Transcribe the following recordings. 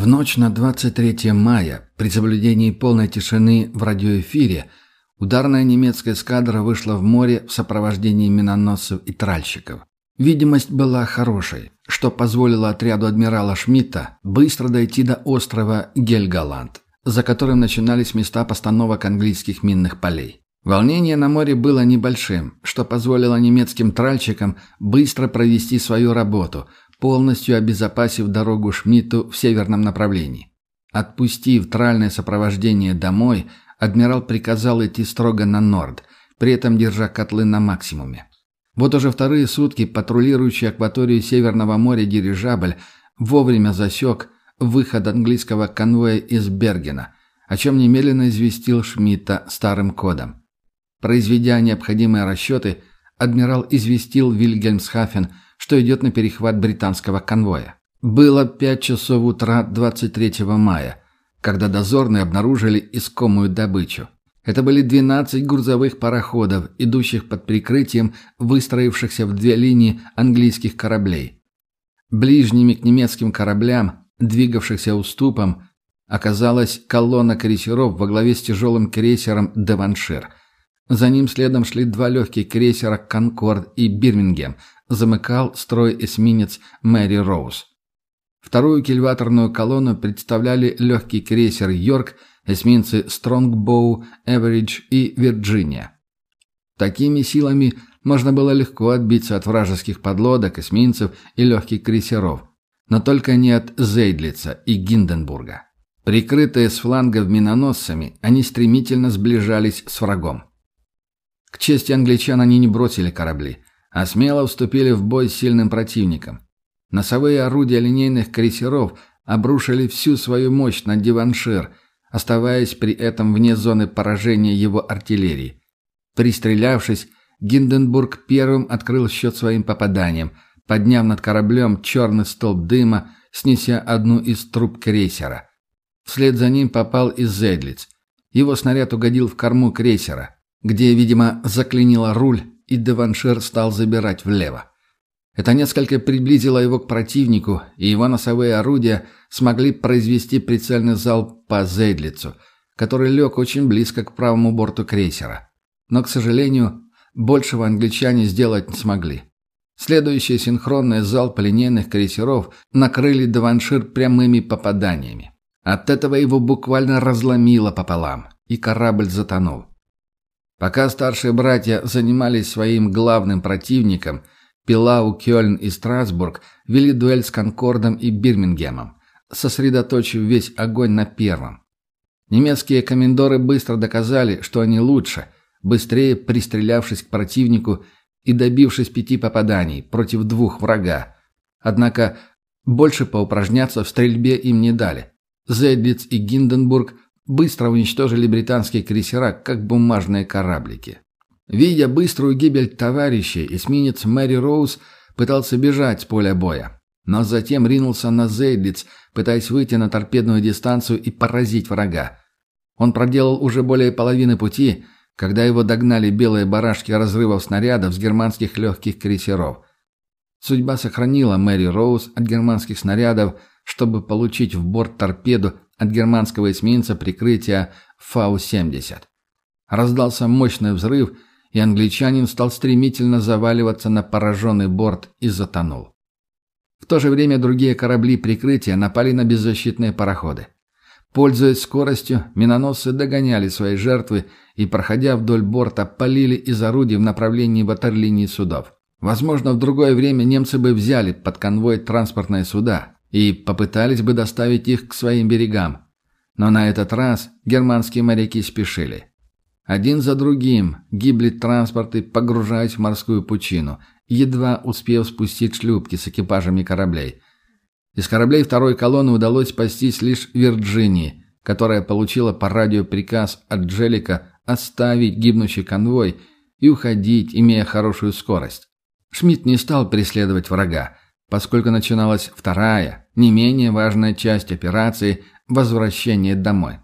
В ночь на 23 мая, при соблюдении полной тишины в радиоэфире, ударная немецкая эскадра вышла в море в сопровождении миноносцев и тральщиков. Видимость была хорошей, что позволило отряду адмирала Шмидта быстро дойти до острова Гельголанд, за которым начинались места постановок английских минных полей. Волнение на море было небольшим, что позволило немецким тральщикам быстро провести свою работу, полностью обезопасив дорогу Шмидту в северном направлении. Отпустив тральное сопровождение домой, адмирал приказал идти строго на норд, при этом держа котлы на максимуме. Вот уже вторые сутки патрулирующий акваторию Северного моря дирижабль вовремя засек выход английского конвоя из Бергена, о чем немедленно известил Шмидта старым кодом. Произведя необходимые расчеты, адмирал известил Вильгельмсхафен, что идет на перехват британского конвоя. Было 5 часов утра 23 мая, когда дозорные обнаружили искомую добычу. Это были 12 грузовых пароходов, идущих под прикрытием выстроившихся в две линии английских кораблей. Ближними к немецким кораблям, двигавшихся уступом, оказалась колонна крейсеров во главе с тяжелым крейсером «Деваншир», за ним следом шли два легких крейсера «Конкорд» и «Бирмингем». Замыкал строй эсминец «Мэри Роуз». Вторую кильваторную колонну представляли легкий крейсер «Йорк», эсминцы «Стронгбоу», «Эверидж» и «Вирджиния». Такими силами можно было легко отбиться от вражеских подлодок, эсминцев и легких крейсеров, но только не от Зейдлица и Гинденбурга. Прикрытые с флангов миноносцами, они стремительно сближались с врагом. К чести англичан они не бросили корабли, а смело вступили в бой с сильным противником. Носовые орудия линейных крейсеров обрушили всю свою мощь на Диваншир, оставаясь при этом вне зоны поражения его артиллерии. Пристрелявшись, Гинденбург первым открыл счет своим попаданием, подняв над кораблем черный столб дыма, снеся одну из труб крейсера. Вслед за ним попал и Зедлиц. Его снаряд угодил в корму крейсера – где, видимо, заклинило руль, и Деваншир стал забирать влево. Это несколько приблизило его к противнику, и его носовые орудия смогли произвести прицельный залп по Зейдлицу, который лег очень близко к правому борту крейсера. Но, к сожалению, большего англичане сделать не смогли. Следующие синхронные залпы линейных крейсеров накрыли Деваншир прямыми попаданиями. От этого его буквально разломило пополам, и корабль затонул. Пока старшие братья занимались своим главным противником, Пилау, Кёльн и Страсбург вели дуэль с Конкордом и Бирмингемом, сосредоточив весь огонь на первом. Немецкие комендоры быстро доказали, что они лучше, быстрее пристрелявшись к противнику и добившись пяти попаданий против двух врага. Однако больше поупражняться в стрельбе им не дали. Зедлиц и Гинденбург быстро уничтожили британские крейсера, как бумажные кораблики. Видя быструю гибель товарищей, эсминец Мэри Роуз пытался бежать с поля боя, но затем ринулся на Зейдлиц, пытаясь выйти на торпедную дистанцию и поразить врага. Он проделал уже более половины пути, когда его догнали белые барашки разрывов снарядов с германских легких крейсеров. Судьба сохранила Мэри Роуз от германских снарядов, чтобы получить в борт торпеду от германского эсминца прикрытия Фау-70. Раздался мощный взрыв, и англичанин стал стремительно заваливаться на пораженный борт и затонул. В то же время другие корабли прикрытия напали на беззащитные пароходы. Пользуясь скоростью, миноносцы догоняли свои жертвы и, проходя вдоль борта, полили из орудий в направлении ватерлинии судов. Возможно, в другое время немцы бы взяли под конвой транспортные суда, и попытались бы доставить их к своим берегам. Но на этот раз германские моряки спешили. Один за другим гибли транспорты, погружаясь в морскую пучину, едва успев спустить шлюпки с экипажами кораблей. Из кораблей второй колонны удалось спастись лишь Вирджинии, которая получила по радио приказ от Джелика оставить гибнущий конвой и уходить, имея хорошую скорость. Шмидт не стал преследовать врага, поскольку начиналась вторая, не менее важная часть операции – возвращение домой.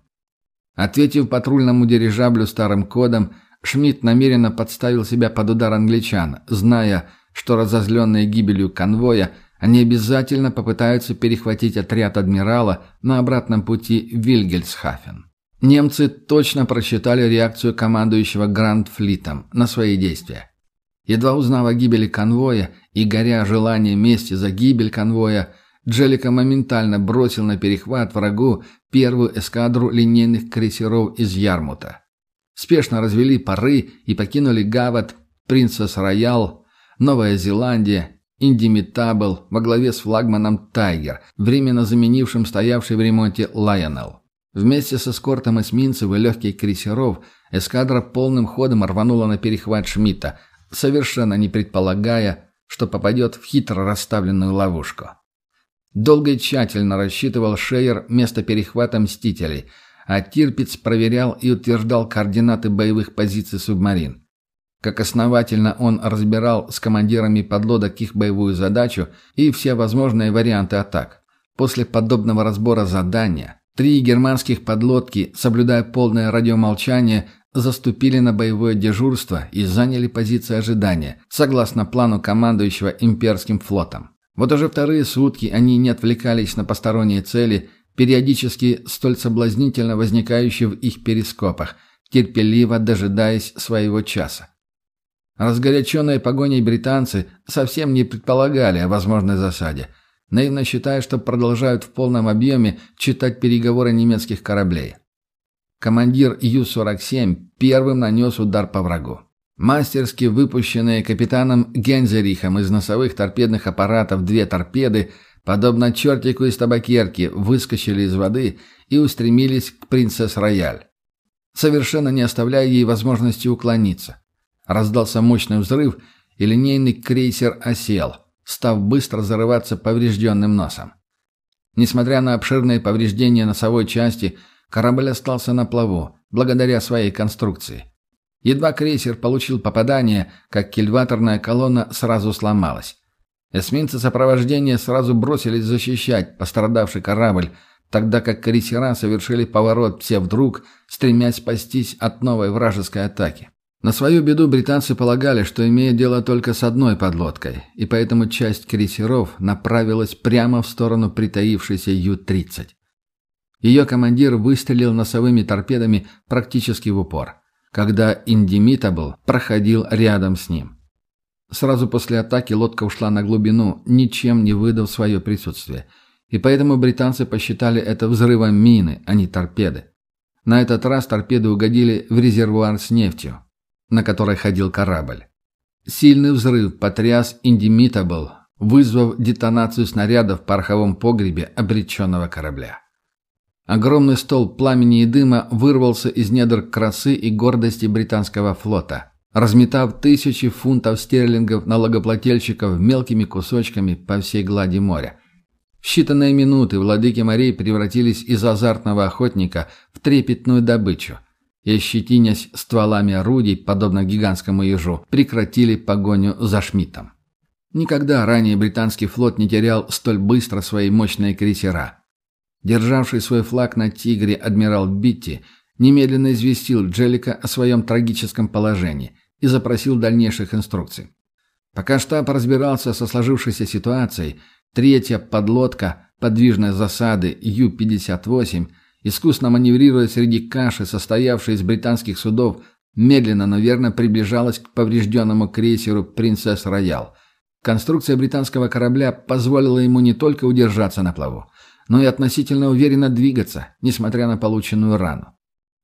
Ответив патрульному дирижаблю старым кодом, Шмидт намеренно подставил себя под удар англичан, зная, что разозленные гибелью конвоя, они обязательно попытаются перехватить отряд адмирала на обратном пути в Вильгельсхафен. Немцы точно просчитали реакцию командующего Гранд-флитом на свои действия. Едва узнав о гибели конвоя и горя желанием мести за гибель конвоя, Джелика моментально бросил на перехват врагу первую эскадру линейных крейсеров из Ярмута. Спешно развели пары и покинули Гават, Принцесс Роял, Новая Зеландия, Индимитабл во главе с флагманом Тайгер, временно заменившим стоявший в ремонте Лайонелл. Вместе с эскортом эсминцев и легких крейсеров эскадра полным ходом рванула на перехват Шмидта, совершенно не предполагая, что попадет в хитро расставленную ловушку. Долго и тщательно рассчитывал Шейер место перехвата «Мстителей», а Тирпиц проверял и утверждал координаты боевых позиций субмарин. Как основательно он разбирал с командирами подлодок их боевую задачу и все возможные варианты атак. После подобного разбора задания три германских подлодки, соблюдая полное радиомолчание, заступили на боевое дежурство и заняли позиции ожидания, согласно плану командующего имперским флотом. Вот уже вторые сутки они не отвлекались на посторонние цели периодически столь соблазнительно возникающие в их перископах, терпеливо дожидаясь своего часа. Разгоряченные погоней британцы совсем не предполагали о возможной засаде, наивно считая, что продолжают в полном объеме читать переговоры немецких кораблей. Командир Ю-47 первым нанес удар по врагу. Мастерски выпущенные капитаном Гензерихом из носовых торпедных аппаратов две торпеды подобно чертику из табакерки, выскочили из воды и устремились к «Принцесс Рояль», совершенно не оставляя ей возможности уклониться. Раздался мощный взрыв, и линейный крейсер осел, став быстро зарываться поврежденным носом. Несмотря на обширные повреждения носовой части, корабль остался на плаву, благодаря своей конструкции. Едва крейсер получил попадание, как кильваторная колонна сразу сломалась. Эсминцы сопровождения сразу бросились защищать пострадавший корабль, тогда как крейсера совершили поворот все вдруг, стремясь спастись от новой вражеской атаки. На свою беду британцы полагали, что имеют дело только с одной подлодкой, и поэтому часть крейсеров направилась прямо в сторону притаившейся Ю-30. Ее командир выстрелил носовыми торпедами практически в упор, когда Индимитабл проходил рядом с ним. Сразу после атаки лодка ушла на глубину, ничем не выдав свое присутствие. И поэтому британцы посчитали это взрывом мины, а не торпеды. На этот раз торпеды угодили в резервуар с нефтью, на которой ходил корабль. Сильный взрыв потряс Индимитабл, вызвав детонацию снарядов в пороховом погребе обреченного корабля. Огромный стол пламени и дыма вырвался из недр красы и гордости британского флота – разметав тысячи фунтов стерлингов налогоплательщиков мелкими кусочками по всей глади моря. В считанные минуты владыки морей превратились из азартного охотника в трепетную добычу и, щетинясь стволами орудий, подобно гигантскому ежу, прекратили погоню за Шмидтом. Никогда ранее британский флот не терял столь быстро свои мощные крейсера. Державший свой флаг на «Тигре» адмирал Битти немедленно известил Джеллика о своем трагическом положении – и запросил дальнейших инструкций. Пока штаб разбирался со сложившейся ситуацией, третья подлодка подвижной засады Ю-58, искусно маневрируя среди каши, состоявшей из британских судов, медленно, но верно приближалась к поврежденному крейсеру «Принцесс Роял». Конструкция британского корабля позволила ему не только удержаться на плаву, но и относительно уверенно двигаться, несмотря на полученную рану.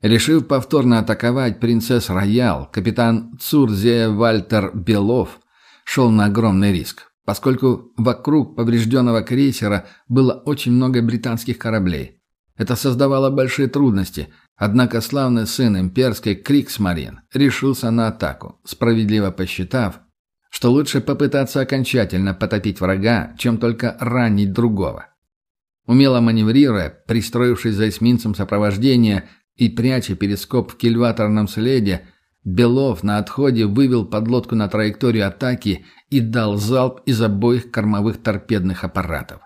Решив повторно атаковать принцесс Роял, капитан Цурзия Вальтер Белов шел на огромный риск, поскольку вокруг поврежденного крейсера было очень много британских кораблей. Это создавало большие трудности, однако славный сын имперской Криксмарин решился на атаку, справедливо посчитав, что лучше попытаться окончательно потопить врага, чем только ранить другого. Умело маневрируя, пристроившись за эсминцем сопровождения, и, пряча перископ в кильваторном следе, Белов на отходе вывел подлодку на траекторию атаки и дал залп из обоих кормовых торпедных аппаратов.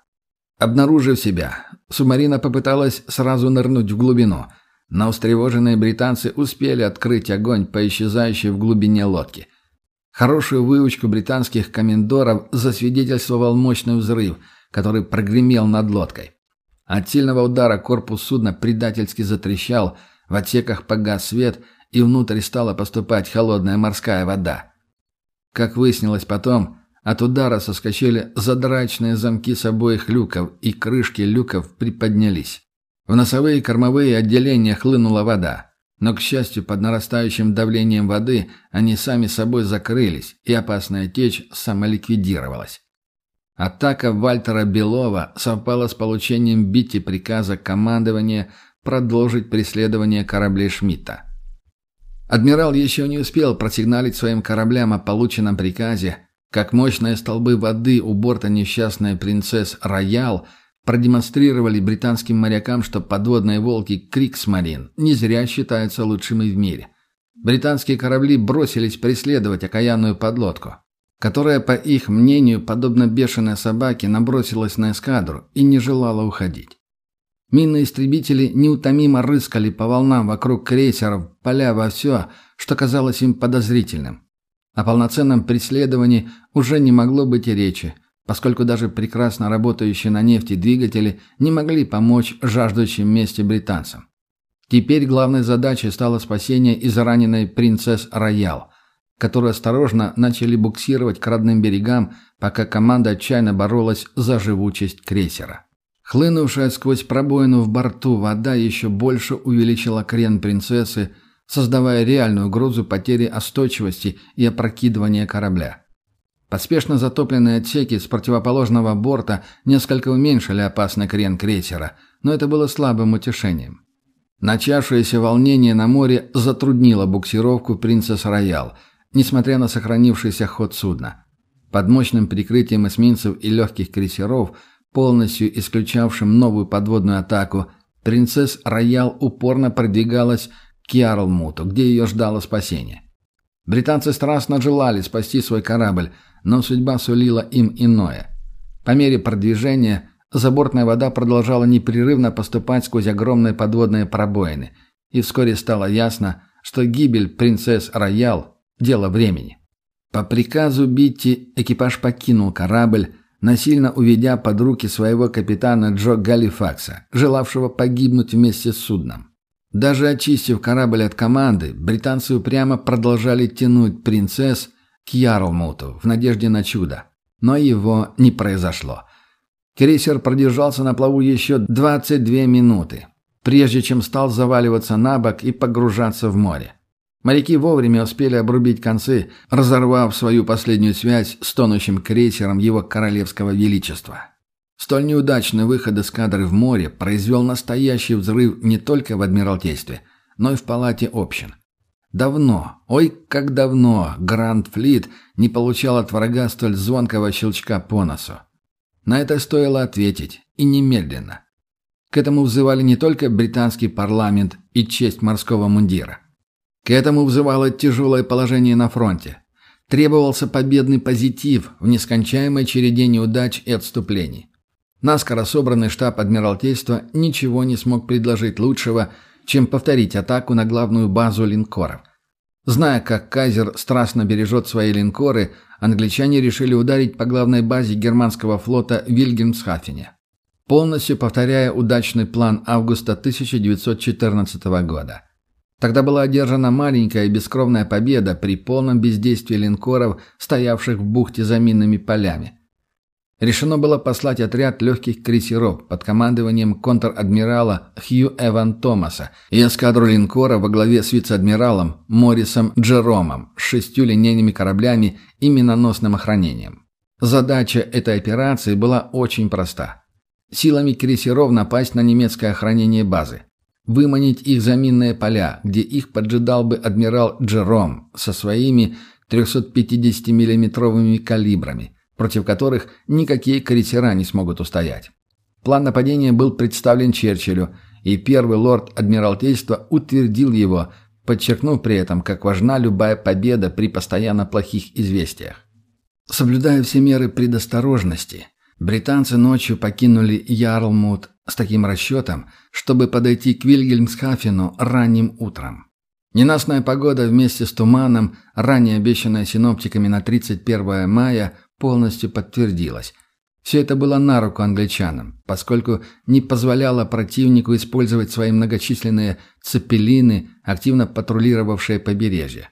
Обнаружив себя, субмарина попыталась сразу нырнуть в глубину, но встревоженные британцы успели открыть огонь по исчезающей в глубине лодке. Хорошую выучку британских комендоров засвидетельствовал мощный взрыв, который прогремел над лодкой. От сильного удара корпус судна предательски затрещал, в отсеках погас свет, и внутрь стала поступать холодная морская вода. Как выяснилось потом, от удара соскочили задрачные замки с обоих люков, и крышки люков приподнялись. В носовые и кормовые отделения хлынула вода. Но, к счастью, под нарастающим давлением воды они сами собой закрылись, и опасная течь самоликвидировалась. Атака Вальтера Белова совпала с получением Бити приказа командования продолжить преследование кораблей Шмидта. Адмирал еще не успел просигналить своим кораблям о полученном приказе, как мощные столбы воды у борта несчастной принцесс «Роял» продемонстрировали британским морякам, что подводные волки «Криксмарин» не зря считаются лучшими в мире. Британские корабли бросились преследовать окаянную подлодку, которая, по их мнению, подобно бешеной собаке, набросилась на эскадру и не желала уходить. Минные истребители неутомимо рыскали по волнам вокруг крейсеров, поля во все, что казалось им подозрительным. О полноценном преследовании уже не могло быть и речи – поскольку даже прекрасно работающие на нефти двигатели не могли помочь жаждущим мести британцам. Теперь главной задачей стало спасение израненной принцесс Роял, которую осторожно начали буксировать к родным берегам, пока команда отчаянно боролась за живучесть крейсера. Хлынувшая сквозь пробоину в борту вода еще больше увеличила крен принцессы, создавая реальную угрозу потери остойчивости и опрокидывания корабля. Поспешно затопленные отсеки с противоположного борта несколько уменьшили опасный крен крейсера, но это было слабым утешением. Начавшееся волнение на море затруднило буксировку «Принцесс Роял», несмотря на сохранившийся ход судна. Под мощным прикрытием эсминцев и легких крейсеров, полностью исключавшим новую подводную атаку, «Принцесс Роял» упорно продвигалась к Ярлмуту, где ее ждало спасение. Британцы страстно желали спасти свой корабль, но судьба сулила им иное. По мере продвижения забортная вода продолжала непрерывно поступать сквозь огромные подводные пробоины, и вскоре стало ясно, что гибель принцесс Роял – дело времени. По приказу Битти экипаж покинул корабль, насильно уведя под руки своего капитана Джо Галифакса, желавшего погибнуть вместе с судном. Даже очистив корабль от команды, британцы упрямо продолжали тянуть принцесс к Ярлмуту в надежде на чудо. Но его не произошло. Крейсер продержался на плаву еще 22 минуты, прежде чем стал заваливаться на бок и погружаться в море. Моряки вовремя успели обрубить концы, разорвав свою последнюю связь с тонущим крейсером его королевского величества. Столь неудачный выход эскадры в море произвел настоящий взрыв не только в Адмиралтействе, но и в Палате общин. Давно, ой, как давно Гранд Флит не получал от врага столь звонкого щелчка по носу. На это стоило ответить, и немедленно. К этому взывали не только британский парламент и честь морского мундира. К этому взывало тяжелое положение на фронте. Требовался победный позитив в нескончаемой череде неудач и отступлений. Наскоро собранный штаб Адмиралтейства ничего не смог предложить лучшего, чем повторить атаку на главную базу линкоров. Зная, как Кайзер страстно бережет свои линкоры, англичане решили ударить по главной базе германского флота Вильгельмсхафене, полностью повторяя удачный план августа 1914 года. Тогда была одержана маленькая и бескровная победа при полном бездействии линкоров, стоявших в бухте за минными полями. Решено было послать отряд легких крейсеров под командованием контр-адмирала Хью Эван Томаса и эскадру линкора во главе с вице-адмиралом Моррисом Джеромом с шестью линейными кораблями и миноносным охранением. Задача этой операции была очень проста. Силами крейсеров напасть на немецкое охранение базы. Выманить их за минные поля, где их поджидал бы адмирал Джером со своими 350 миллиметровыми калибрами – против которых никакие крейсера не смогут устоять. План нападения был представлен Черчиллю, и первый лорд Адмиралтейства утвердил его, подчеркнув при этом, как важна любая победа при постоянно плохих известиях. Соблюдая все меры предосторожности, британцы ночью покинули Ярлмут с таким расчетом, чтобы подойти к Вильгельмсхафену ранним утром. Ненастная погода вместе с туманом, ранее обещанная синоптиками на 31 мая, полностью подтвердилась. Все это было на руку англичанам, поскольку не позволяло противнику использовать свои многочисленные цепелины, активно патрулировавшие побережье.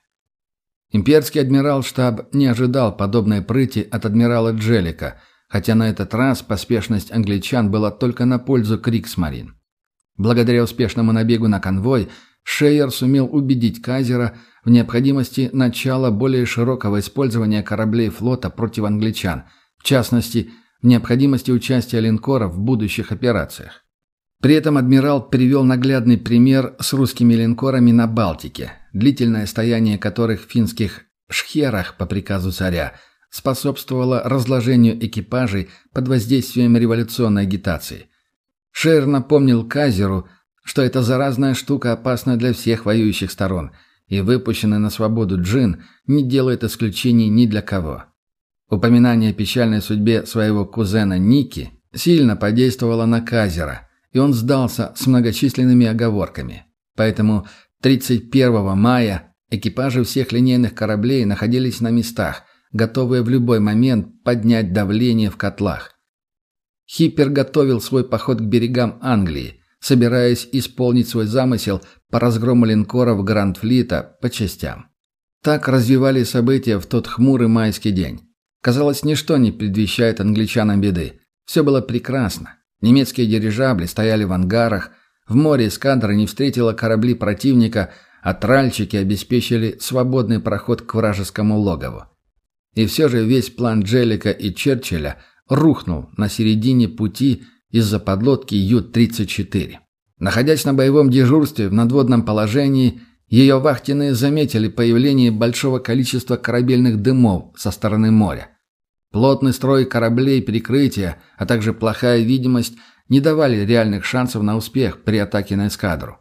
Имперский адмирал-штаб не ожидал подобной прыти от адмирала Джелика, хотя на этот раз поспешность англичан была только на пользу Криксмарин. Благодаря успешному набегу на конвой – Шейер сумел убедить Казера в необходимости начала более широкого использования кораблей флота против англичан, в частности, в необходимости участия линкоров в будущих операциях. При этом адмирал привел наглядный пример с русскими линкорами на Балтике, длительное стояние которых в финских шхерах по приказу царя способствовало разложению экипажей под воздействием революционной агитации. Шейер напомнил Казеру – что эта заразная штука опасна для всех воюющих сторон, и выпущенный на свободу джин не делает исключений ни для кого. Упоминание о печальной судьбе своего кузена Ники сильно подействовало на Казера, и он сдался с многочисленными оговорками. Поэтому 31 мая экипажи всех линейных кораблей находились на местах, готовые в любой момент поднять давление в котлах. Хиппер готовил свой поход к берегам Англии – собираясь исполнить свой замысел по разгрому линкоров Гранд-флита по частям. Так развивались события в тот хмурый майский день. Казалось, ничто не предвещает англичанам беды. Все было прекрасно. Немецкие дирижабли стояли в ангарах, в море эскадра не встретила корабли противника, а тральщики обеспечили свободный проход к вражескому логову. И все же весь план Джеллика и Черчилля рухнул на середине пути из-за подлодки Ю-34. Находясь на боевом дежурстве в надводном положении, ее вахтенные заметили появление большого количества корабельных дымов со стороны моря. Плотный строй кораблей прикрытия, а также плохая видимость не давали реальных шансов на успех при атаке на эскадру.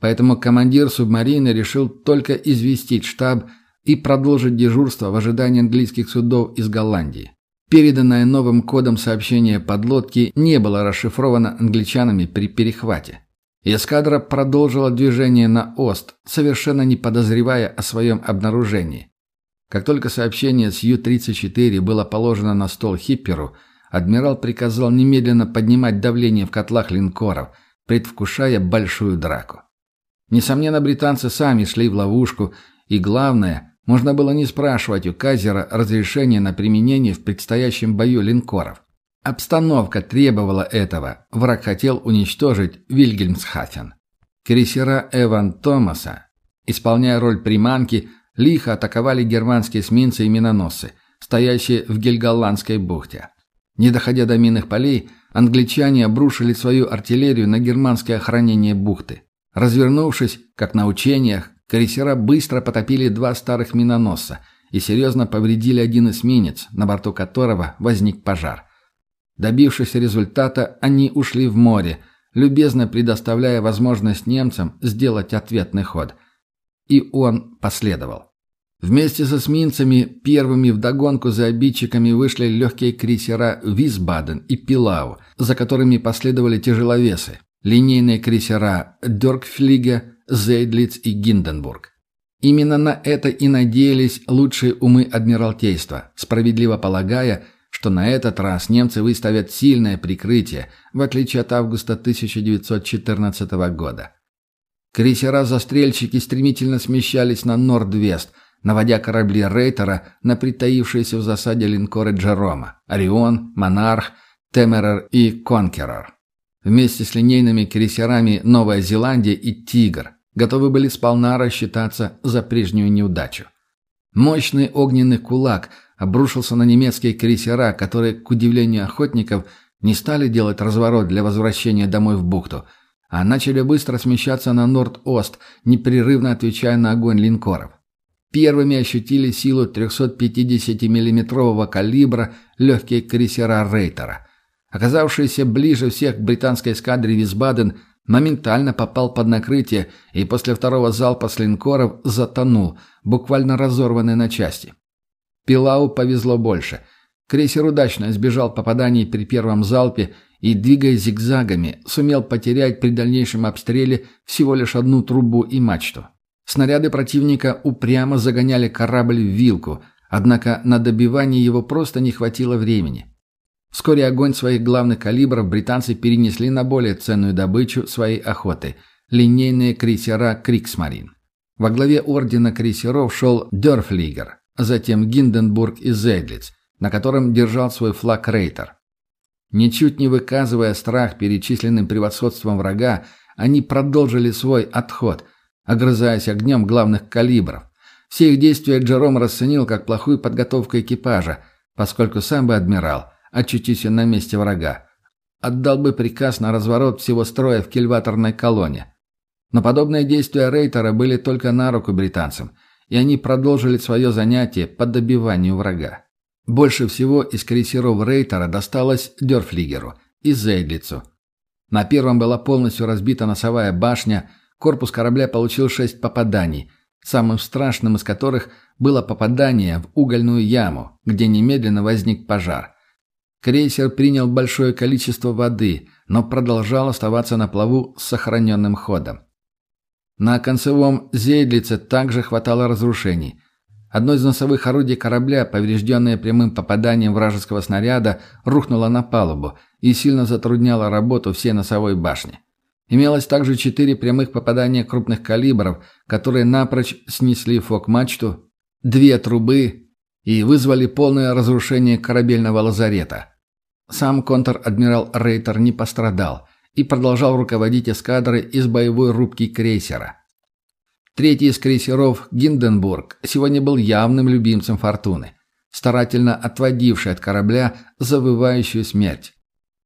Поэтому командир субмарины решил только известить штаб и продолжить дежурство в ожидании английских судов из Голландии. Переданное новым кодом сообщение подлодки не было расшифровано англичанами при перехвате. Эскадра продолжила движение на Ост, совершенно не подозревая о своем обнаружении. Как только сообщение с Ю-34 было положено на стол Хипперу, адмирал приказал немедленно поднимать давление в котлах линкоров, предвкушая большую драку. Несомненно, британцы сами шли в ловушку, и главное – можно было не спрашивать у Казера разрешения на применение в предстоящем бою линкоров. Обстановка требовала этого. Враг хотел уничтожить Вильгельмсхафен. Крейсера Эван Томаса, исполняя роль приманки, лихо атаковали германские эсминцы и миноносцы, стоящие в Гельголандской бухте. Не доходя до минных полей, англичане обрушили свою артиллерию на германское охранение бухты. Развернувшись, как на учениях, Крейсера быстро потопили два старых миноносца и серьезно повредили один эсминец, на борту которого возник пожар. Добившись результата, они ушли в море, любезно предоставляя возможность немцам сделать ответный ход. И он последовал. Вместе с эсминцами первыми вдогонку за обидчиками вышли легкие крейсера «Висбаден» и «Пилау», за которыми последовали тяжеловесы, линейные крейсера «Дёркфлиге», Зейдлиц и Гинденбург. Именно на это и надеялись лучшие умы Адмиралтейства, справедливо полагая, что на этот раз немцы выставят сильное прикрытие, в отличие от августа 1914 года. Крейсера-застрельщики стремительно смещались на Норд-Вест, наводя корабли Рейтера на притаившиеся в засаде линкоры Джерома, Орион, Монарх, Темерер и Конкерор. Вместе с линейными крейсерами Новая Зеландия и Тигр, готовы были сполна рассчитаться за прежнюю неудачу. Мощный огненный кулак обрушился на немецкие крейсера, которые, к удивлению охотников, не стали делать разворот для возвращения домой в бухту, а начали быстро смещаться на Норд-Ост, непрерывно отвечая на огонь линкоров. Первыми ощутили силу 350 миллиметрового калибра легкие крейсера Рейтера. Оказавшиеся ближе всех к британской эскадре Висбаден – моментально попал под накрытие и после второго залпа с линкоров затонул, буквально разорванный на части. Пилау повезло больше. Крейсер удачно избежал попаданий при первом залпе и, двигаясь зигзагами, сумел потерять при дальнейшем обстреле всего лишь одну трубу и мачту. Снаряды противника упрямо загоняли корабль в вилку, однако на добивание его просто не хватило времени. Вскоре огонь своих главных калибров британцы перенесли на более ценную добычу своей охоты – линейные крейсера «Криксмарин». Во главе ордена крейсеров шел Дёрфлигер, затем Гинденбург и Зейдлиц, на котором держал свой флаг Рейтер. Ничуть не выказывая страх перечисленным превосходством врага, они продолжили свой отход, огрызаясь огнем главных калибров. Все их действия Джером расценил как плохую подготовку экипажа, поскольку сам бы адмирал – очутись на месте врага. Отдал бы приказ на разворот всего строя в кильваторной колонне. Но подобные действия Рейтера были только на руку британцам, и они продолжили свое занятие по добиванию врага. Больше всего из крейсеров Рейтера досталось Дёрфлигеру и Зейдлицу. На первом была полностью разбита носовая башня, корпус корабля получил шесть попаданий, самым страшным из которых было попадание в угольную яму, где немедленно возник пожар – Крейсер принял большое количество воды, но продолжал оставаться на плаву с сохраненным ходом. На концевом Зейдлице также хватало разрушений. Одно из носовых орудий корабля, поврежденное прямым попаданием вражеского снаряда, рухнуло на палубу и сильно затрудняло работу всей носовой башни. Имелось также четыре прямых попадания крупных калибров, которые напрочь снесли фок-мачту, две трубы и вызвали полное разрушение корабельного лазарета. Сам контр-адмирал Рейтер не пострадал и продолжал руководить эскадрой из боевой рубки крейсера. Третий из крейсеров, Гинденбург, сегодня был явным любимцем Фортуны, старательно отводивший от корабля завывающую смерть.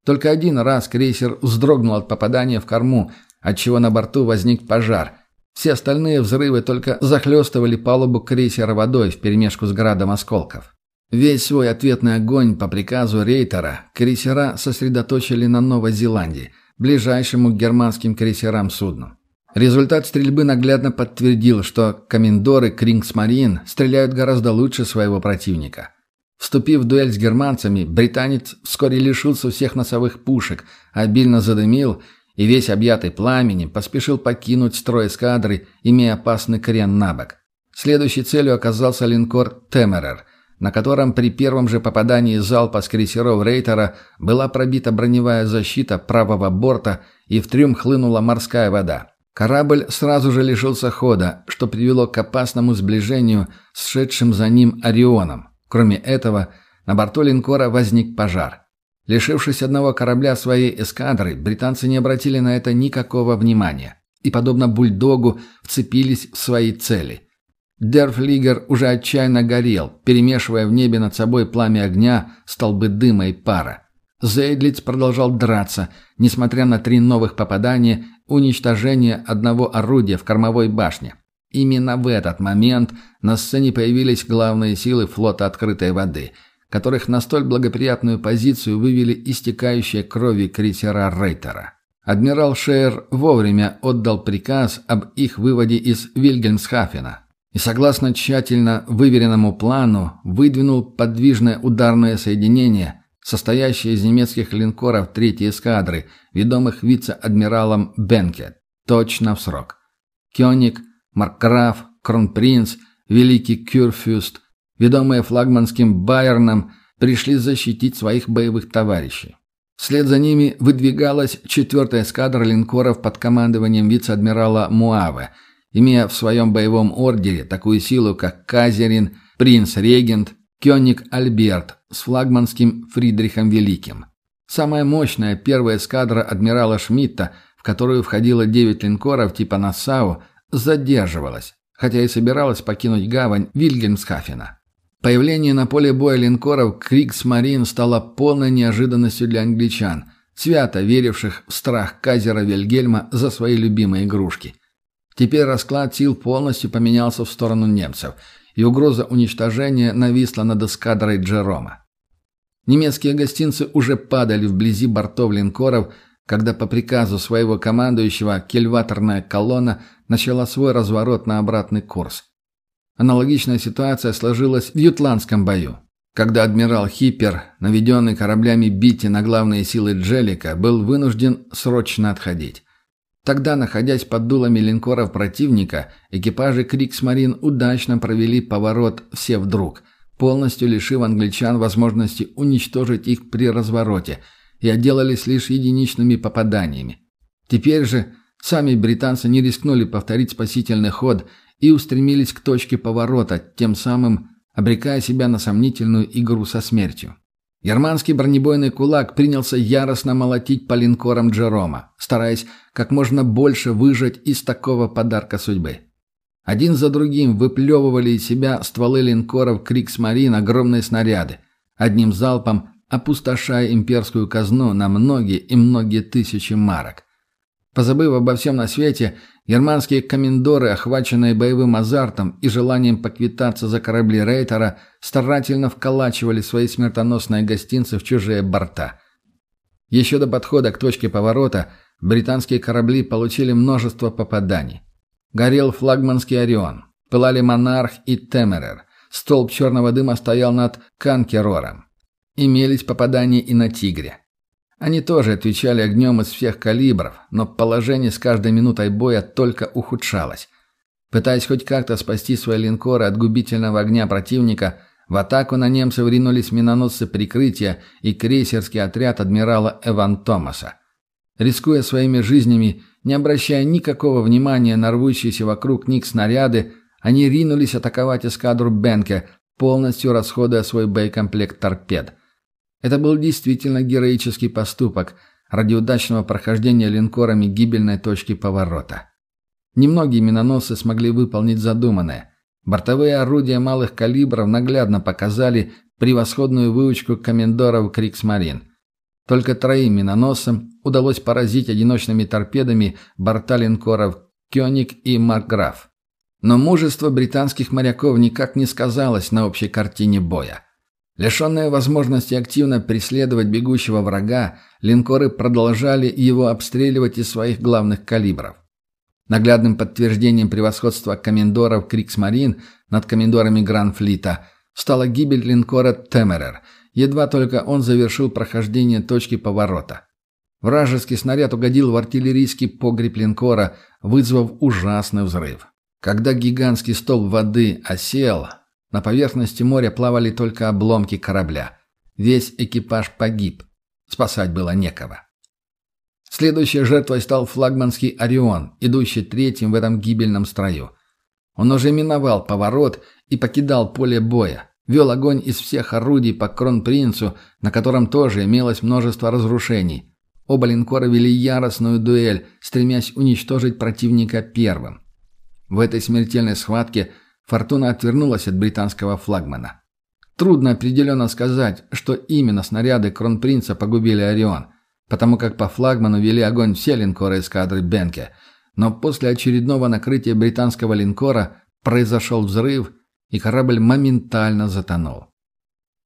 Только один раз крейсер вздрогнул от попадания в корму, отчего на борту возник пожар. Все остальные взрывы только захлестывали палубу крейсера водой вперемешку с градом осколков. Весь свой ответный огонь по приказу Рейтера крейсера сосредоточили на Новой Зеландии, ближайшему к германским крейсерам судну. Результат стрельбы наглядно подтвердил, что комендоры Крингсмарин стреляют гораздо лучше своего противника. Вступив в дуэль с германцами, британец вскоре лишился всех носовых пушек, обильно задымил и весь объятый пламенем поспешил покинуть строй эскадры, имея опасный крен на бок. Следующей целью оказался линкор «Темерер», на котором при первом же попадании залпа с крейсеров Рейтера была пробита броневая защита правого борта и в трюм хлынула морская вода. Корабль сразу же лишился хода, что привело к опасному сближению с шедшим за ним Орионом. Кроме этого, на борту линкора возник пожар. Лишившись одного корабля своей эскадры, британцы не обратили на это никакого внимания и, подобно бульдогу, вцепились в свои цели. Дерфлигер уже отчаянно горел, перемешивая в небе над собой пламя огня, столбы дыма и пара. Зейдлиц продолжал драться, несмотря на три новых попадания, уничтожение одного орудия в кормовой башне. Именно в этот момент на сцене появились главные силы флота открытой воды, которых на столь благоприятную позицию вывели истекающие крови крейсера Рейтера. Адмирал Шейер вовремя отдал приказ об их выводе из Вильгельмсхафена, и согласно тщательно выверенному плану выдвинул подвижное ударное соединение, состоящее из немецких линкоров третьей эскадры, ведомых вице-адмиралом Бенкет, точно в срок. Кёник, Маркграф, Кронпринц, Великий Кюрфюст, ведомые флагманским Байерном, пришли защитить своих боевых товарищей. Вслед за ними выдвигалась четвертая эскадра линкоров под командованием вице-адмирала Муаве – имея в своем боевом ордере такую силу, как Казерин, принц-регент, Кёник Альберт с флагманским Фридрихом Великим. Самая мощная первая эскадра адмирала Шмидта, в которую входило девять линкоров типа Нассау, задерживалась, хотя и собиралась покинуть гавань Вильгельмсхафена. Появление на поле боя линкоров Кригсмарин стало полной неожиданностью для англичан, свято веривших в страх Казера Вильгельма за свои любимые игрушки – Теперь расклад сил полностью поменялся в сторону немцев, и угроза уничтожения нависла над эскадрой Джерома. Немецкие гостинцы уже падали вблизи бортов линкоров, когда по приказу своего командующего кельваторная колонна начала свой разворот на обратный курс. Аналогичная ситуация сложилась в Ютландском бою, когда адмирал Хиппер, наведенный кораблями Бити на главные силы Джелика, был вынужден срочно отходить. Тогда, находясь под дулами линкоров противника, экипажи Криксмарин удачно провели поворот все вдруг, полностью лишив англичан возможности уничтожить их при развороте, и отделались лишь единичными попаданиями. Теперь же сами британцы не рискнули повторить спасительный ход и устремились к точке поворота, тем самым обрекая себя на сомнительную игру со смертью. Германский бронебойный кулак принялся яростно молотить по линкорам Джерома, стараясь как можно больше выжать из такого подарка судьбы. Один за другим выплевывали из себя стволы линкоров Криксмарин огромные снаряды, одним залпом опустошая имперскую казну на многие и многие тысячи марок. Позабыв обо всем на свете, германские комендоры, охваченные боевым азартом и желанием поквитаться за корабли Рейтера, старательно вколачивали свои смертоносные гостинцы в чужие борта. Еще до подхода к точке поворота британские корабли получили множество попаданий. Горел флагманский «Орион», пылали «Монарх» и «Темерер», столб черного дыма стоял над «Канкерором». Имелись попадания и на «Тигре». Они тоже отвечали огнем из всех калибров, но положение с каждой минутой боя только ухудшалось. Пытаясь хоть как-то спасти свои линкоры от губительного огня противника, в атаку на немцев ринулись миноносцы прикрытия и крейсерский отряд адмирала Эван Томаса. Рискуя своими жизнями, не обращая никакого внимания на рвущиеся вокруг них снаряды, они ринулись атаковать эскадру Бенке, полностью расходуя свой боекомплект торпед – это был действительно героический поступок ради удачного прохождения линкорами гибельной точки поворота. Немногие миноносцы смогли выполнить задуманное. Бортовые орудия малых калибров наглядно показали превосходную выучку комендоров Криксмарин. Только троим миноносцам удалось поразить одиночными торпедами борта линкоров «Кёник» и «Маркграф». Но мужество британских моряков никак не сказалось на общей картине боя. Лишенные возможности активно преследовать бегущего врага, линкоры продолжали его обстреливать из своих главных калибров. Наглядным подтверждением превосходства комендоров Криксмарин над комендорами Гранд-флита стала гибель линкора Темерер, едва только он завершил прохождение точки поворота. Вражеский снаряд угодил в артиллерийский погреб линкора, вызвав ужасный взрыв. Когда гигантский столб воды осел, на поверхности моря плавали только обломки корабля. Весь экипаж погиб. Спасать было некого. Следующей жертвой стал флагманский «Орион», идущий третьим в этом гибельном строю. Он уже миновал поворот и покидал поле боя. Вел огонь из всех орудий по кронпринцу, на котором тоже имелось множество разрушений. Оба линкора вели яростную дуэль, стремясь уничтожить противника первым. В этой смертельной схватке – Фортуна отвернулась от британского флагмана. Трудно определенно сказать, что именно снаряды Кронпринца погубили «Орион», потому как по флагману вели огонь все линкоры эскадры Бенке, но после очередного накрытия британского линкора произошел взрыв, и корабль моментально затонул.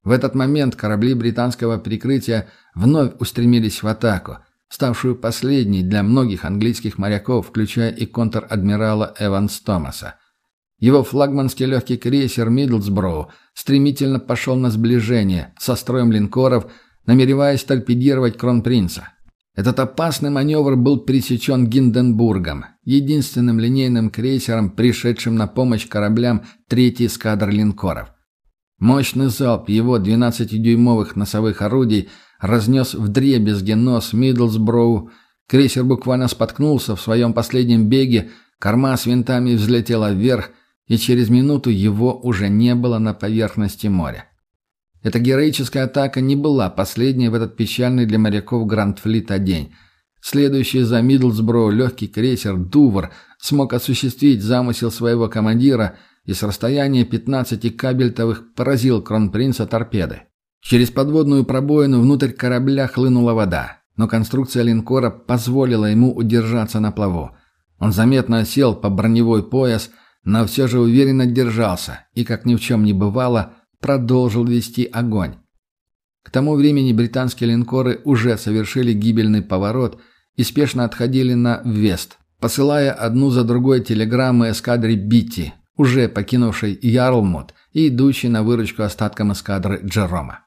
В этот момент корабли британского прикрытия вновь устремились в атаку, ставшую последней для многих английских моряков, включая и контр-адмирала Эванс Томаса. Его флагманский легкий крейсер «Миддлсброу» стремительно пошел на сближение со строем линкоров, намереваясь торпедировать Кронпринца. Этот опасный маневр был пресечен Гинденбургом, единственным линейным крейсером, пришедшим на помощь кораблям третьей эскадры линкоров. Мощный залп его 12-дюймовых носовых орудий разнес вдребезги нос Миддлсброу. Крейсер буквально споткнулся в своем последнем беге, корма с винтами взлетела вверх, и через минуту его уже не было на поверхности моря. Эта героическая атака не была последней в этот печальный для моряков Гранд-флита день. Следующий за Миддлсбро легкий крейсер «Дувр» смог осуществить замысел своего командира и с расстояния 15 кабельтовых поразил кронпринца торпедой. Через подводную пробоину внутрь корабля хлынула вода, но конструкция линкора позволила ему удержаться на плаву. Он заметно осел по броневой пояс – но все же уверенно держался и, как ни в чем не бывало, продолжил вести огонь. К тому времени британские линкоры уже совершили гибельный поворот и спешно отходили на Вест, посылая одну за другой телеграммы эскадре Битти, уже покинувшей Ярлмут и идущей на выручку остаткам эскадры Джерома.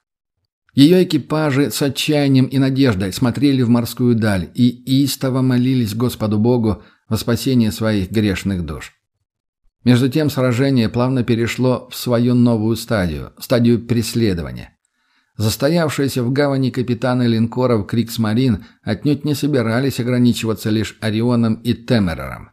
Ее экипажи с отчаянием и надеждой смотрели в морскую даль и истово молились Господу Богу во спасение своих грешных душ. Между тем сражение плавно перешло в свою новую стадию, стадию преследования. Застоявшиеся в гавани капитаны линкоров «Криксмарин» отнюдь не собирались ограничиваться лишь «Орионом» и «Темерером».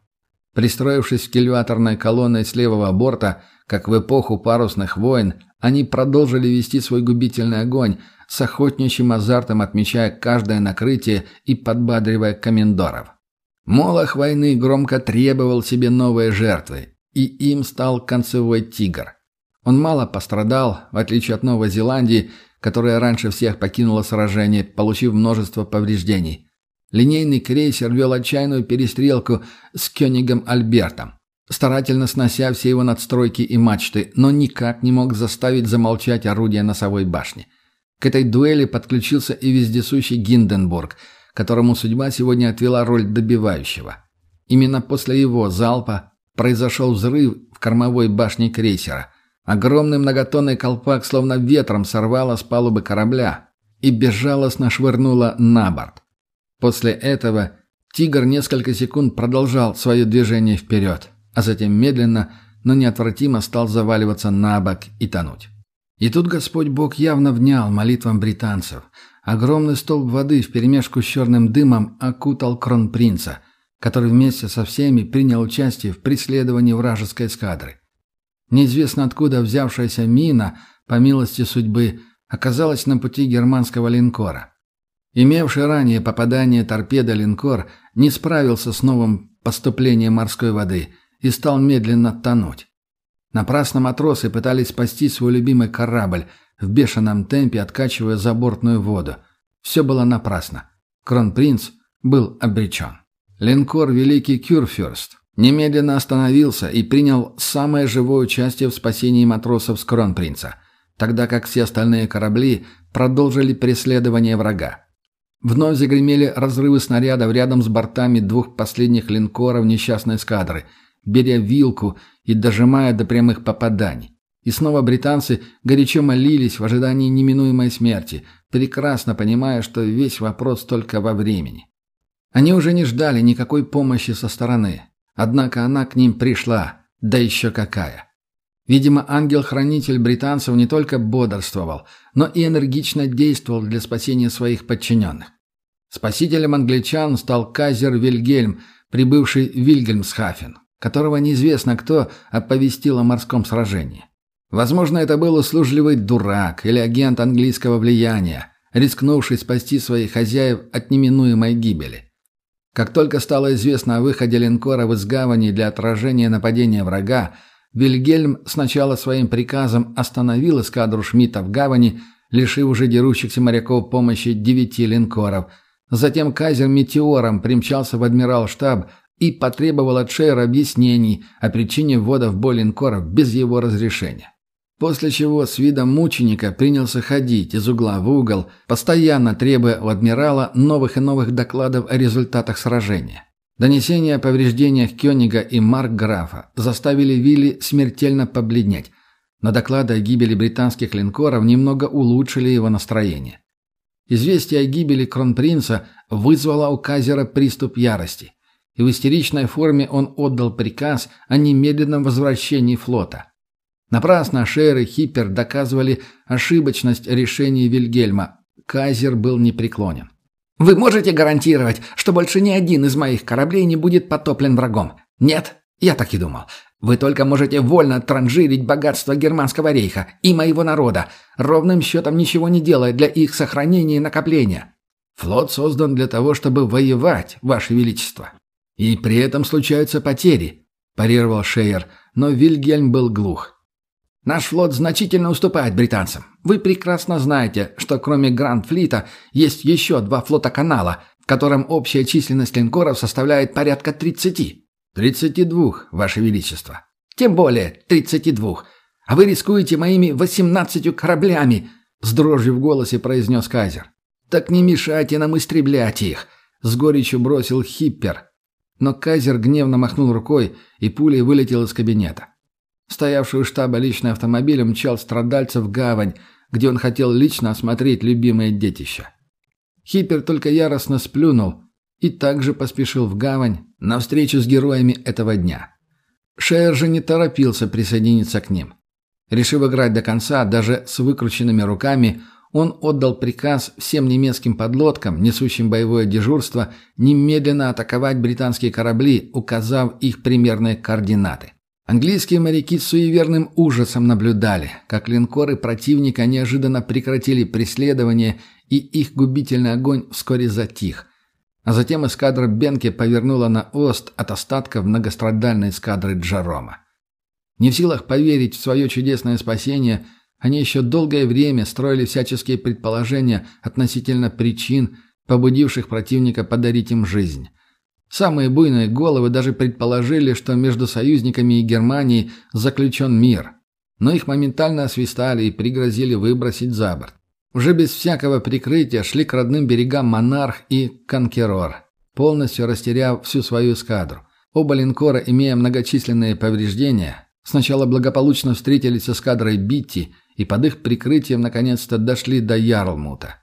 Пристроившись в кильваторной колонной с левого борта, как в эпоху парусных войн, они продолжили вести свой губительный огонь, с охотничьим азартом отмечая каждое накрытие и подбадривая комендоров. Молох войны громко требовал себе новые жертвы, и им стал концевой «Тигр». Он мало пострадал, в отличие от Новой Зеландии, которая раньше всех покинула сражение, получив множество повреждений. Линейный крейсер вел отчаянную перестрелку с Кёнигом Альбертом, старательно снося все его надстройки и мачты, но никак не мог заставить замолчать орудия носовой башни. К этой дуэли подключился и вездесущий Гинденбург, которому судьба сегодня отвела роль добивающего. Именно после его залпа произошел взрыв в кормовой башне крейсера. Огромный многотонный колпак словно ветром сорвало с палубы корабля и безжалостно швырнуло на борт. После этого «Тигр» несколько секунд продолжал свое движение вперед, а затем медленно, но неотвратимо стал заваливаться на бок и тонуть. И тут Господь Бог явно внял молитвам британцев. Огромный столб воды вперемешку с черным дымом окутал кронпринца, который вместе со всеми принял участие в преследовании вражеской эскадры. Неизвестно откуда взявшаяся мина, по милости судьбы, оказалась на пути германского линкора. Имевший ранее попадание торпеда линкор не справился с новым поступлением морской воды и стал медленно тонуть. Напрасно матросы пытались спасти свой любимый корабль, в бешеном темпе откачивая забортную воду. Все было напрасно. Кронпринц был обречен. Линкор «Великий Кюрфюрст» немедленно остановился и принял самое живое участие в спасении матросов с Кронпринца, тогда как все остальные корабли продолжили преследование врага. Вновь загремели разрывы снарядов рядом с бортами двух последних линкоров несчастной эскадры, беря вилку и дожимая до прямых попаданий. И снова британцы горячо молились в ожидании неминуемой смерти, прекрасно понимая, что весь вопрос только во времени. Они уже не ждали никакой помощи со стороны. Однако она к ним пришла, да еще какая. Видимо, ангел-хранитель британцев не только бодрствовал, но и энергично действовал для спасения своих подчиненных. Спасителем англичан стал казер Вильгельм, прибывший в Вильгельмсхафен, которого неизвестно кто оповестил о морском сражении. Возможно, это был услужливый дурак или агент английского влияния, рискнувший спасти своих хозяев от неминуемой гибели. Как только стало известно о выходе линкора из гавани для отражения нападения врага, Вильгельм сначала своим приказом остановил эскадру Шмидта в гавани, лишив уже дерущихся моряков помощи девяти линкоров. Затем Казер метеором примчался в адмирал-штаб и потребовал от Шейра объяснений о причине ввода в бой линкоров без его разрешения. После чего с видом мученика принялся ходить из угла в угол, постоянно требуя у адмирала новых и новых докладов о результатах сражения. Донесения о повреждениях Кёнига и Маркграфа заставили Вилли смертельно побледнеть, но доклады о гибели британских линкоров немного улучшили его настроение. Известие о гибели кронпринца вызвало у Казера приступ ярости, и в истеричной форме он отдал приказ о немедленном возвращении флота. Напрасно Шер и Хиппер доказывали ошибочность решения Вильгельма. Казер был непреклонен. Вы можете гарантировать, что больше ни один из моих кораблей не будет потоплен врагом? Нет? Я так и думал. Вы только можете вольно транжирить богатство германского рейха и моего народа, ровным счетом ничего не делая для их сохранения и накопления. Флот создан для того, чтобы воевать, Ваше Величество. И при этом случаются потери, парировал Шейер, но Вильгельм был глух. Наш флот значительно уступает британцам. Вы прекрасно знаете, что кроме Гранд-флита есть еще два флота канала, в котором общая численность линкоров составляет порядка 30. 32, Ваше Величество. Тем более 32. А вы рискуете моими 18 кораблями, с дрожью в голосе произнес Кайзер. Так не мешайте нам истреблять их, с горечью бросил Хиппер. Но Кайзер гневно махнул рукой, и пулей вылетел из кабинета. Стоявший у штаба личный автомобиль мчал страдальцев в гавань, где он хотел лично осмотреть любимое детище. Хиппер только яростно сплюнул и также поспешил в гавань на встречу с героями этого дня. Шер же не торопился присоединиться к ним. Решив играть до конца, даже с выкрученными руками, он отдал приказ всем немецким подлодкам, несущим боевое дежурство, немедленно атаковать британские корабли, указав их примерные координаты. Английские моряки с суеверным ужасом наблюдали, как линкоры противника неожиданно прекратили преследование, и их губительный огонь вскоре затих. А затем эскадра Бенке повернула на ост от остатков многострадальной эскадры Джарома. Не в силах поверить в свое чудесное спасение – они еще долгое время строили всяческие предположения относительно причин, побудивших противника подарить им жизнь. Самые буйные головы даже предположили, что между союзниками и Германией заключен мир. Но их моментально освистали и пригрозили выбросить за борт. Уже без всякого прикрытия шли к родным берегам «Монарх» и «Конкерор», полностью растеряв всю свою эскадру. Оба линкора, имея многочисленные повреждения, сначала благополучно встретились с эскадрой «Битти», и под их прикрытием наконец-то дошли до Ярлмута.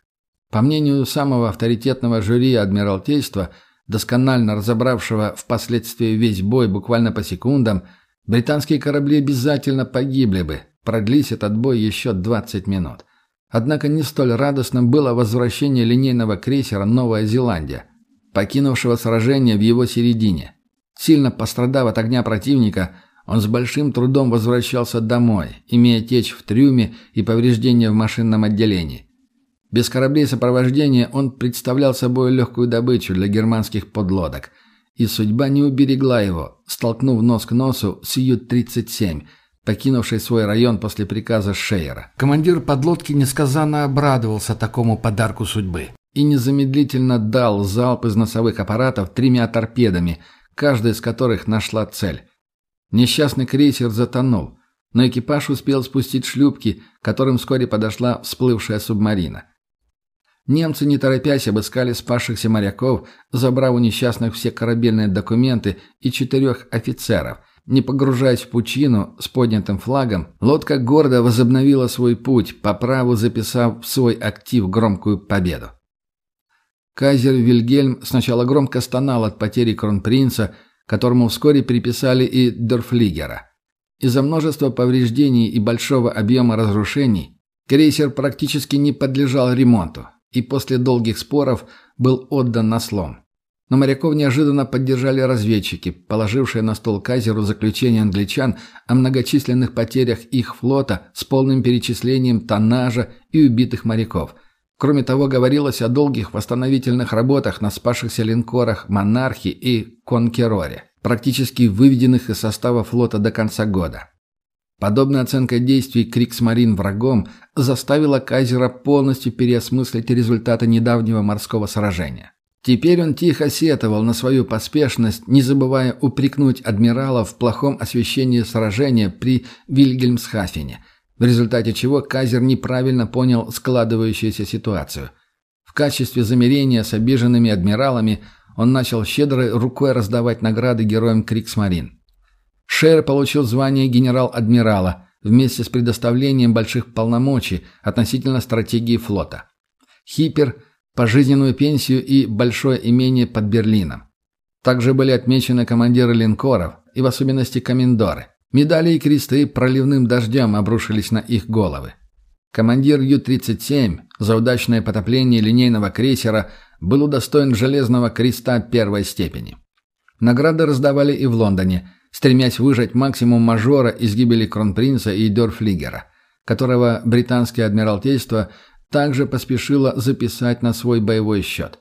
По мнению самого авторитетного жюри Адмиралтейства, досконально разобравшего впоследствии весь бой буквально по секундам, британские корабли обязательно погибли бы, продлись этот бой еще 20 минут. Однако не столь радостным было возвращение линейного крейсера «Новая Зеландия», покинувшего сражение в его середине. Сильно пострадав от огня противника, он с большим трудом возвращался домой, имея течь в трюме и повреждения в машинном отделении. Без кораблей сопровождения он представлял собой легкую добычу для германских подлодок. И судьба не уберегла его, столкнув нос к носу с Ю-37, покинувший свой район после приказа Шейера. Командир подлодки несказанно обрадовался такому подарку судьбы и незамедлительно дал залп из носовых аппаратов тремя торпедами, каждая из которых нашла цель. Несчастный крейсер затонул, но экипаж успел спустить шлюпки, к которым вскоре подошла всплывшая субмарина. Немцы, не торопясь, обыскали спасшихся моряков, забрав у несчастных все корабельные документы и четырех офицеров. Не погружаясь в пучину с поднятым флагом, лодка гордо возобновила свой путь, по праву записав в свой актив громкую победу. Кайзер Вильгельм сначала громко стонал от потери кронпринца, которому вскоре приписали и Дорфлигера. Из-за множества повреждений и большого объема разрушений крейсер практически не подлежал ремонту и после долгих споров был отдан на слом. Но моряков неожиданно поддержали разведчики, положившие на стол Казеру заключение англичан о многочисленных потерях их флота с полным перечислением тоннажа и убитых моряков – Кроме того, говорилось о долгих восстановительных работах на спасшихся линкорах «Монархи» и «Конкероре», практически выведенных из состава флота до конца года. Подобная оценка действий Криксмарин врагом заставила Кайзера полностью переосмыслить результаты недавнего морского сражения. Теперь он тихо сетовал на свою поспешность, не забывая упрекнуть адмирала в плохом освещении сражения при Вильгельмсхафене – в результате чего Казер неправильно понял складывающуюся ситуацию. В качестве замерения с обиженными адмиралами он начал щедрой рукой раздавать награды героям Криксмарин. Шер получил звание генерал-адмирала вместе с предоставлением больших полномочий относительно стратегии флота. Хипер – пожизненную пенсию и большое имение под Берлином. Также были отмечены командиры линкоров и в особенности комендоры – Медали и кресты проливным дождем обрушились на их головы. Командир Ю-37 за удачное потопление линейного крейсера был удостоен Железного креста первой степени. Награды раздавали и в Лондоне, стремясь выжать максимум мажора из гибели кронпринца и Дёрфлигера, которого британское адмиралтейство также поспешило записать на свой боевой счет.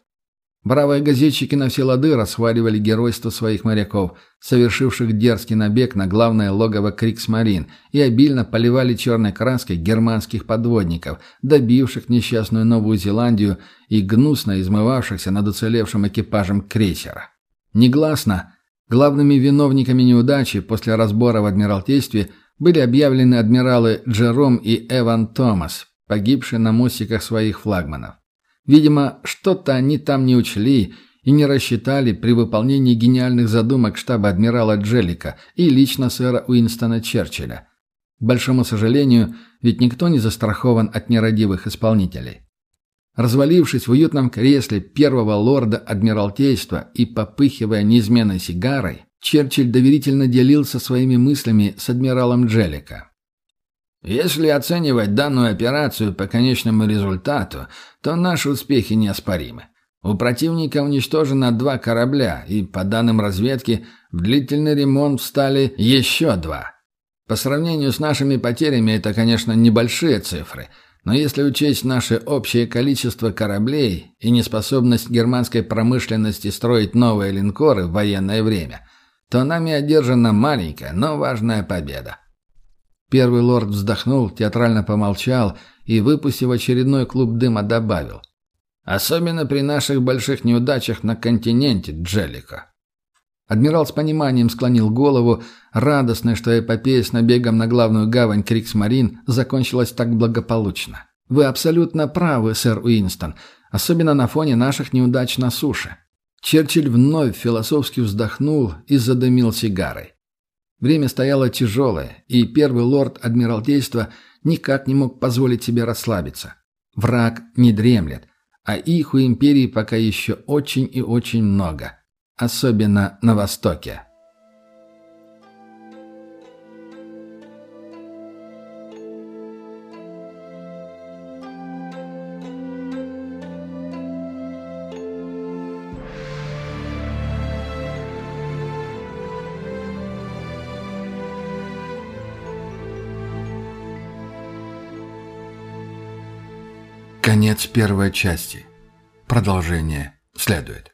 Бравые газетчики на все лады расхваливали геройство своих моряков, совершивших дерзкий набег на главное логово Криксмарин, и обильно поливали черной краской германских подводников, добивших несчастную Новую Зеландию и гнусно измывавшихся над уцелевшим экипажем крейсера. Негласно, главными виновниками неудачи после разбора в Адмиралтействе были объявлены адмиралы Джером и Эван Томас, погибшие на мостиках своих флагманов. Видимо, что-то они там не учли и не рассчитали при выполнении гениальных задумок штаба адмирала Джеллика и лично сэра Уинстона Черчилля. большому сожалению, ведь никто не застрахован от нерадивых исполнителей. Развалившись в уютном кресле первого лорда Адмиралтейства и попыхивая неизменной сигарой, Черчилль доверительно делился своими мыслями с адмиралом Джеллика. «Если оценивать данную операцию по конечному результату, то наши успехи неоспоримы. У противника уничтожено два корабля, и, по данным разведки, в длительный ремонт встали еще два. По сравнению с нашими потерями это, конечно, небольшие цифры, но если учесть наше общее количество кораблей и неспособность германской промышленности строить новые линкоры в военное время, то нами одержана маленькая, но важная победа. Первый лорд вздохнул, театрально помолчал и, выпустив очередной клуб дыма, добавил – Особенно при наших больших неудачах на континенте, Джеллика. Адмирал с пониманием склонил голову, радостный, что эпопея с набегом на главную гавань Криксмарин закончилась так благополучно. Вы абсолютно правы, сэр Уинстон, особенно на фоне наших неудач на суше. Черчилль вновь философски вздохнул и задымил сигарой. Время стояло тяжелое, и первый лорд Адмиралтейства никак не мог позволить себе расслабиться. Враг не дремлет, а их у империи пока еще очень и очень много, особенно на Востоке. Конец первой части. Продолжение следует.